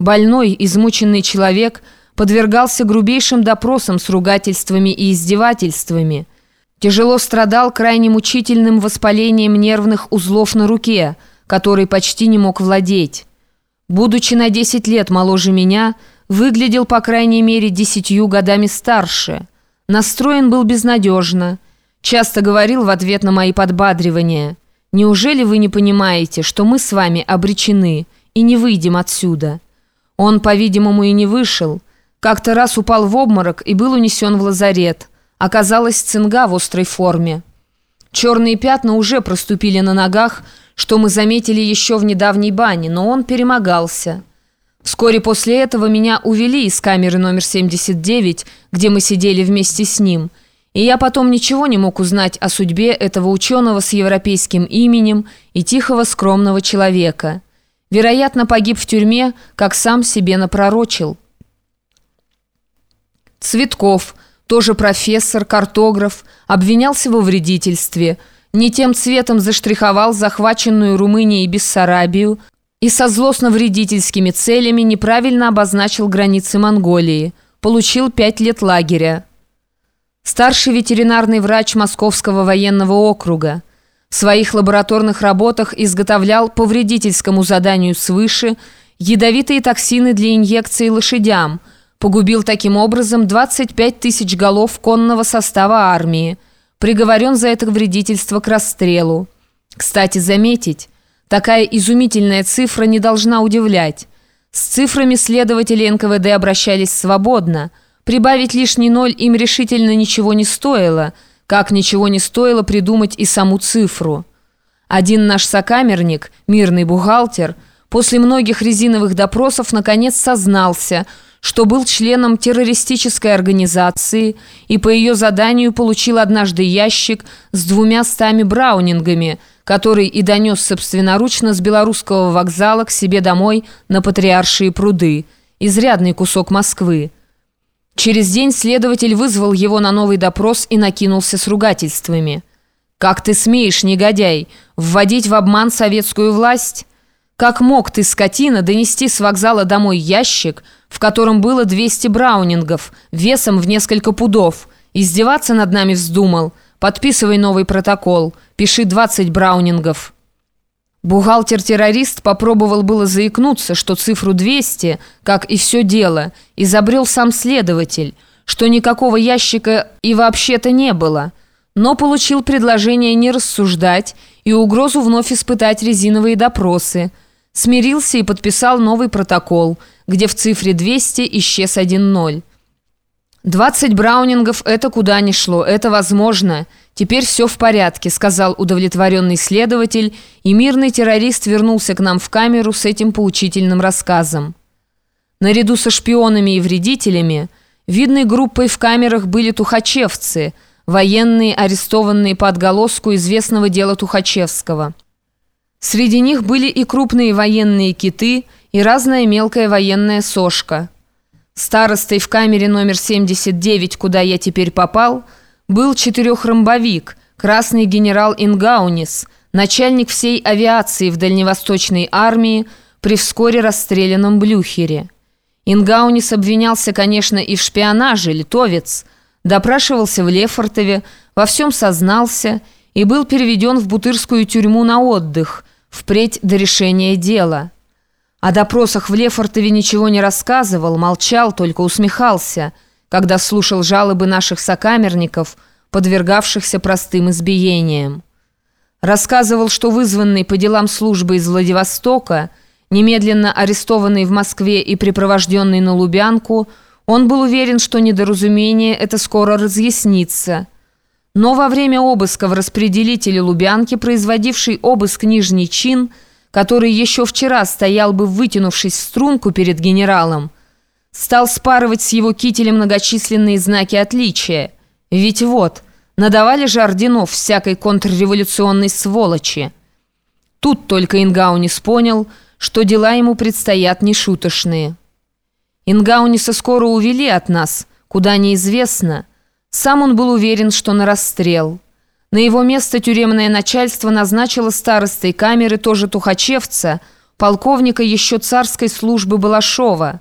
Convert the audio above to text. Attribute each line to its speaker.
Speaker 1: Больной, измученный человек подвергался грубейшим допросам с ругательствами и издевательствами. Тяжело страдал крайне мучительным воспалением нервных узлов на руке, который почти не мог владеть. Будучи на 10 лет моложе меня, выглядел по крайней мере десятью годами старше. Настроен был безнадежно. Часто говорил в ответ на мои подбадривания. «Неужели вы не понимаете, что мы с вами обречены и не выйдем отсюда?» Он, по-видимому, и не вышел. Как-то раз упал в обморок и был унесен в лазарет. Оказалась цинга в острой форме. Черные пятна уже проступили на ногах, что мы заметили еще в недавней бане, но он перемогался. Вскоре после этого меня увели из камеры номер 79, где мы сидели вместе с ним, и я потом ничего не мог узнать о судьбе этого ученого с европейским именем и тихого скромного человека. Вероятно, погиб в тюрьме, как сам себе напророчил. Цветков, тоже профессор, картограф, обвинялся во вредительстве. Не тем цветом заштриховал захваченную Румынией Бессарабию и со злостно-вредительскими целями неправильно обозначил границы Монголии. Получил пять лет лагеря. Старший ветеринарный врач Московского военного округа – в своих лабораторных работах изготовлял по вредительскому заданию свыше ядовитые токсины для инъекции лошадям, погубил таким образом 25 тысяч голов конного состава армии, приговорен за это вредительство к расстрелу. Кстати, заметить, такая изумительная цифра не должна удивлять. С цифрами следователи НКВД обращались свободно, прибавить лишний ноль им решительно ничего не стоило – как ничего не стоило придумать и саму цифру. Один наш сокамерник, мирный бухгалтер, после многих резиновых допросов наконец сознался, что был членом террористической организации и по ее заданию получил однажды ящик с двумя стами браунингами, который и донес собственноручно с белорусского вокзала к себе домой на Патриаршие пруды, изрядный кусок Москвы. Через день следователь вызвал его на новый допрос и накинулся с ругательствами. «Как ты смеешь, негодяй, вводить в обман советскую власть? Как мог ты, скотина, донести с вокзала домой ящик, в котором было 200 браунингов, весом в несколько пудов? Издеваться над нами вздумал? Подписывай новый протокол, пиши 20 браунингов». Бухгалтер-террорист попробовал было заикнуться, что цифру 200, как и все дело, изобрел сам следователь, что никакого ящика и вообще-то не было, но получил предложение не рассуждать и угрозу вновь испытать резиновые допросы. Смирился и подписал новый протокол, где в цифре 200 исчез один ноль. 20 браунингов – это куда ни шло, это возможно. Теперь все в порядке, сказал удовлетворенный следователь, и мирный террорист вернулся к нам в камеру с этим поучительным рассказом. Наряду со шпионами и вредителями, видной группой в камерах были тухачевцы, военные, арестованные по отголоску известного дела Тухачевского. Среди них были и крупные военные киты, и разная мелкая военная сошка – Старостой в камере номер 79, куда я теперь попал, был четырехромбовик, красный генерал Ингаунис, начальник всей авиации в Дальневосточной армии при вскоре расстрелянном Блюхере. Ингаунис обвинялся, конечно, и в шпионаже, литовец, допрашивался в Лефортове, во всем сознался и был переведен в Бутырскую тюрьму на отдых, впредь до решения дела. О допросах в Лефортове ничего не рассказывал, молчал, только усмехался, когда слушал жалобы наших сокамерников, подвергавшихся простым избиениям. Рассказывал, что вызванный по делам службы из Владивостока, немедленно арестованный в Москве и припровожденный на Лубянку, он был уверен, что недоразумение это скоро разъяснится. Но во время обыска в распределителе Лубянки, производивший обыск Нижний чин, который еще вчера стоял бы, вытянувшись в струнку перед генералом, стал спарывать с его кителем многочисленные знаки отличия. Ведь вот, надавали же орденов всякой контрреволюционной сволочи. Тут только Ингаунис понял, что дела ему предстоят нешуточные. Ингауниса скоро увели от нас, куда неизвестно. Сам он был уверен, что на расстрел – на его место тюремное начальство назначило старостой камеры тоже тухачевца, полковника еще царской службы Балашова.